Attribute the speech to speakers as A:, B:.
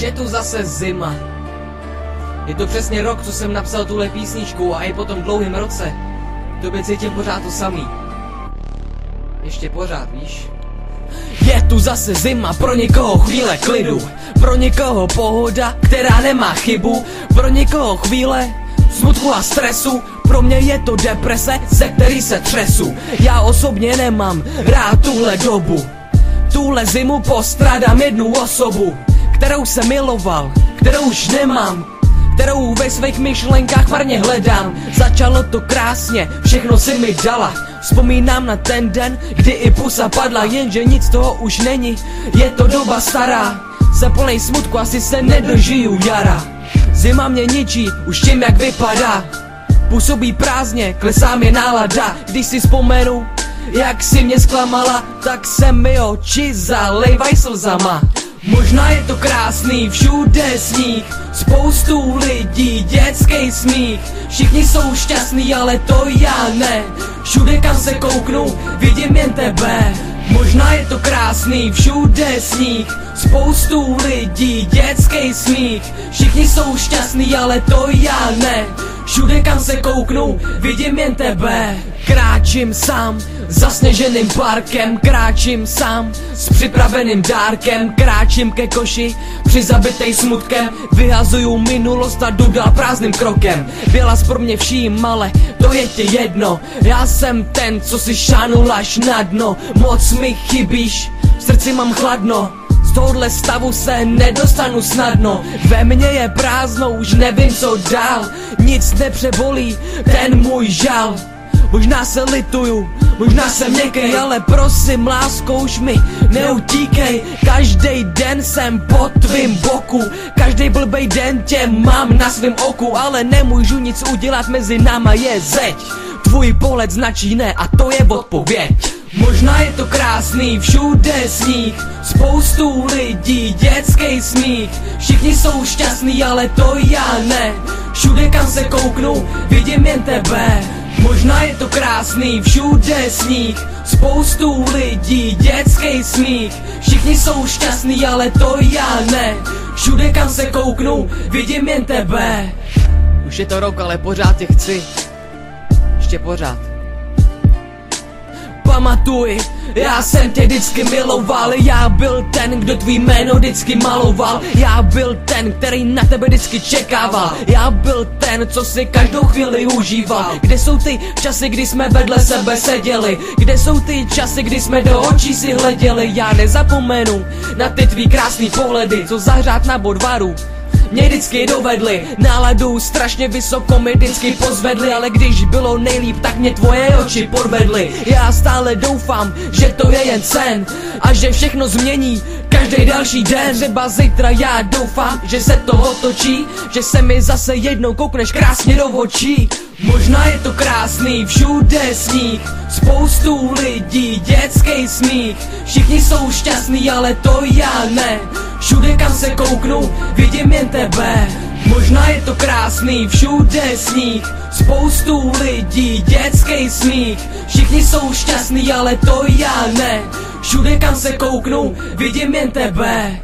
A: Je tu zase zima. Je to přesně rok, co jsem napsal tuhle písničku a i po tom dlouhém roce. Tobě cítím pořád to samý. Ještě pořád, víš? Je tu zase zima, pro někoho chvíle klidu. Pro někoho pohoda, která nemá chybu. Pro někoho chvíle smutku a stresu. Pro mě je to deprese, ze který se třesu. Já osobně nemám rád tuhle dobu. Tuhle zimu postradám jednu osobu Kterou jsem miloval, kterou už nemám kterou ve svých myšlenkách marně hledám. Začalo to krásně, všechno si mi dala. Vzpomínám na ten den, kdy i pusa padla Jenže nic toho už není, je to doba stará Se plnej smutku, asi se nedožiju jara. Zima mě ničí, už tím jak vypadá. Působí prázdně, klesá mi nálada. Když si vzpomenu, jak si mě zklamala Tak se mi oči zalejvaj slzama Možná je to krásný, všude sníh Spoustu lidí, dětský smích. Všichni jsou šťastní, ale to já ne. Všude kam se kouknu, vidím jen tebe. Možná je to krásný, všude sníh Spoustu lidí, dětský smích. Všichni jsou šťastní, ale to já ne. Všude kam se kouknu, vidím jen tebe Kráčím sám, zasněženým parkem Kráčím sám, s připraveným dárkem Kráčím ke koši, přizabitej smutkem Vyhazuju minulost a jdu dál prázdným krokem. Byla pro mě vším, ale to je ti jedno. Já jsem ten, co si šánul až na dno. Moc mi chybíš, v srdci mám chladno. Z tohohle stavu se nedostanu snadno. Ve mně je prázdno, už nevím co dál. Nic nepřebolí ten můj žal Možná se lituju, možná jsem měkkej, ale prosím lásko už mi neutíkej. Každý den jsem po tvým boku, každý blbej den tě mám na svém oku Ale nemůžu nic udělat, mezi náma je zeď. Tvůj pohled značí ne a to je odpověď. Možná je to krásný, všude sníh Spoustu lidí, dětský smích. Všichni jsou šťastní, ale to já ne. Všude kam se kouknu, vidím jen tebe Možná je to krásný, všude sníh Spoustu lidí, dětský smích. Všichni jsou šťastní, ale to já ne. Všude kam se kouknu, vidím jen tebe. Už je to rok, ale pořád tě chci. Ještě pořád pamatuj. Já jsem tě vždycky miloval Já byl ten, kdo tvý jméno vždycky maloval. Já byl ten, který na tebe vždycky čekával. Já byl ten, co si každou chvíli užíval. Kde jsou ty časy, kdy jsme vedle sebe seděli? Kde jsou ty časy, kdy jsme do očí si hleděli? Já nezapomenu na ty tvý krásný pohledy Co zahřát na bodvaru mě vždycky dovedli. Náladu strašně vysoko mi vždycky pozvedli Ale když bylo nejlíp, tak mě tvoje oči podvedly. Já stále doufám, že to je jen sen A že všechno změní každý další den. Třeba zítra já doufám, že se to otočí Že se mi zase jednou koukneš krásně do očí. Možná je to krásný, všude sníh Spoustu lidí, dětský smích. Všichni jsou šťastní, ale to já ne. Všude kam se kouknu, vidím jen tebe. Možná je to krásný, všude sníh Spoustu lidí, dětský smích. Všichni jsou šťastní, ale to já ne Všude kam se kouknu, vidím jen tebe